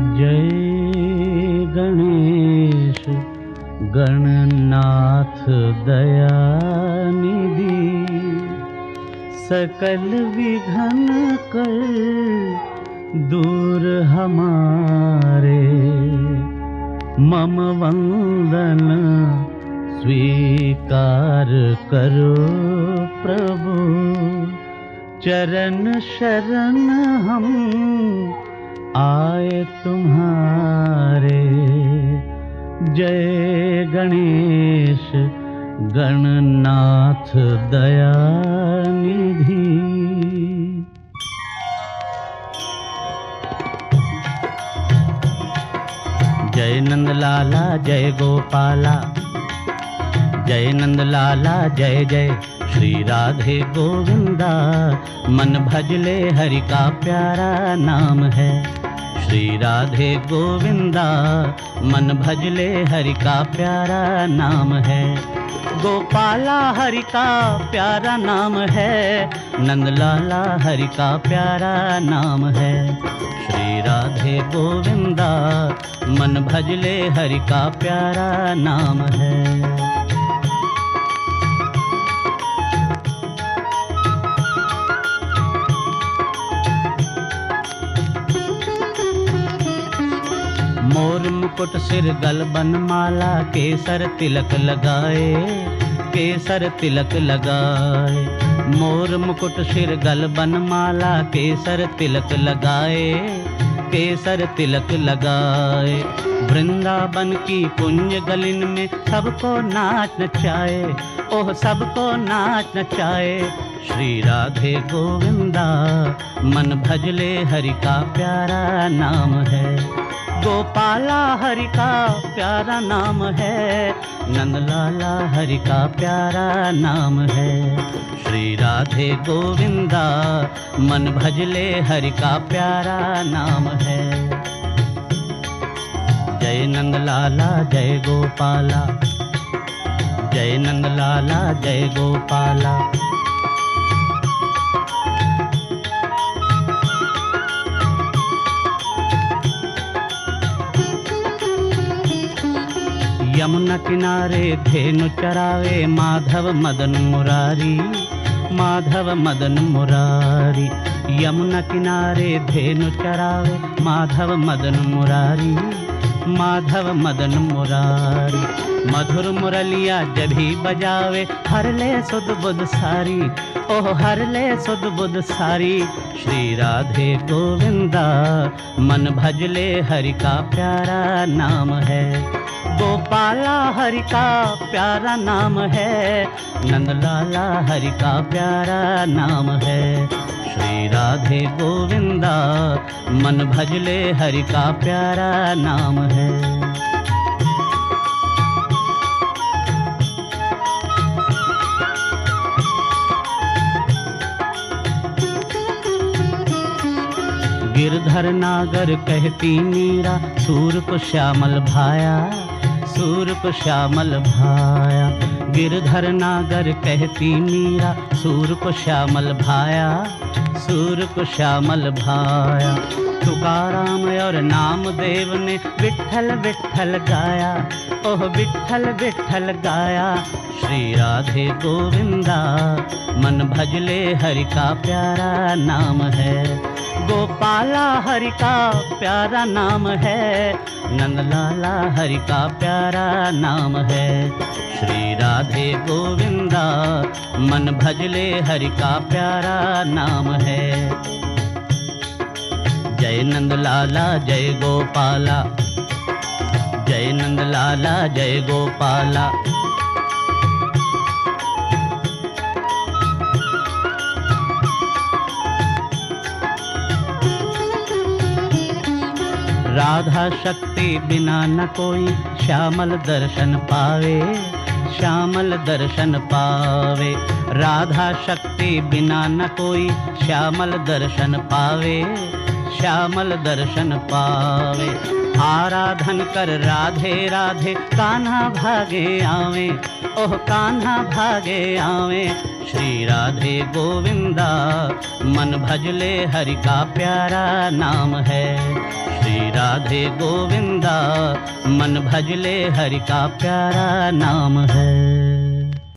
जय गणेश गणनाथ दयानिधि। सकल विघन कर दूर हमारे। मम वन्दन स्वीकार करो प्रभु। चरण शरण हम आए तुम्हारे जय गणेश, गणनाथ दया निधि जय नंद लाला जय गोपाला। जय नंद लाला जय जय श्री राधे गोविंदा। मन भजले, हरि का प्यारा नाम है। श्री राधे गोविंदा, मन भजले हरि का प्यारा नाम है। गोपाला हरि का प्यारा नाम है, नंदलाला हरि का प्यारा नाम है। श्री राधे गोविंदा, मन भजले हरि का प्यारा नाम है। मोर मुकुट सिर गल बन माला, केसर तिलक लगाए, केसर तिलक लगाए। मोर मुकुट सिर गल बन माला, केसर तिलक लगाए, केसर तिलक लगाए। वृंदावन की पुण्य गलिन में सबको नाच नचाए, ओह सबको नाच नचाए। श्री राधे गोविंदा, मन भजले हरि का प्यारा नाम है। गोपाला हरि का प्यारा नाम है। नंदलाला हरि का प्यारा नाम है। श्री राधे गोविंदा, मन भजले हरि का प्यारा नाम है। जय नंदलाला, जय गोपाला। जय नंदलाला, जय गोपाला। यमुना किनारे धेनु चरावे माधव मदन मुरारी, माधव मदन मुरारी। यमुना किनारे धेनु चरावे माधव मदन मुरारी, माधव मदन मुरारी। मधुर मुरलिया जभी बजावे, हर ले सुध बुध सारी। ओह, हर ले सुध बुध सारी। श्री राधे गोविंदा मन भजले हरि का प्यारा नाम है। गोपाला हरि का प्यारा नाम है। नंदलाला हरि का प्यारा नाम है। श्री राधे गोविंदा, मन भजले हरि का प्यारा नाम है। गिरधर नागर कहती मीरा सूर को श्यामल भाया सूर को श्यामल भाया। गिरधर नागर कहती मीरा सूर को श्यामल भाया सूर को श्यामल भाया। तुकाराम और नामदेव ने विठल विठल गाया, ओह विठल विठल गाया। श्री राधे गोविंदा, मन भजले हरि का प्यारा नाम है। गोपाला हरि का प्यारा नाम है। नंद लाला हरि का प्यारा नाम है। श्री राधे गोविंदा, मन भजले हरि का प्यारा नाम है। जय नंद लाला, जय गोपाला। जय नंद लाला, जय गोपाला। राधा शक्ति बिना न कोई श्यामल दर्शन पावे, श्यामल दर्शन पावे। राधा शक्ति बिना न कोई श्यामल दर्शन पावे। श्यामल दर्शन पावे। आराधन कर राधे राधे, कान्हा भागे आवे। ओह, कान्हा भागे आवे। श्री राधे गोविंदा, मन भजले हरि का प्यारा नाम है। श्री राधे गोविंदा, मन भजले हरि का प्यारा नाम है।